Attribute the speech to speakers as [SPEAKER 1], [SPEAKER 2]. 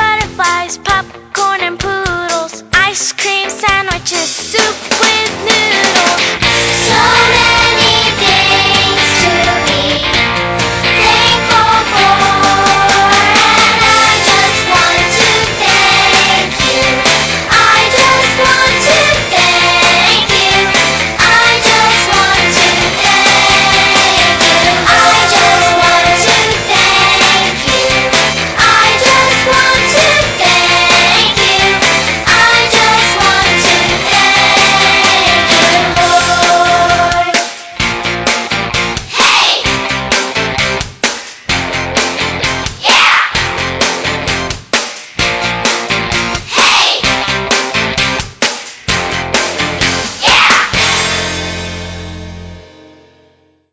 [SPEAKER 1] butterflies, popcorn and poodles, ice cream sandwiches, soup with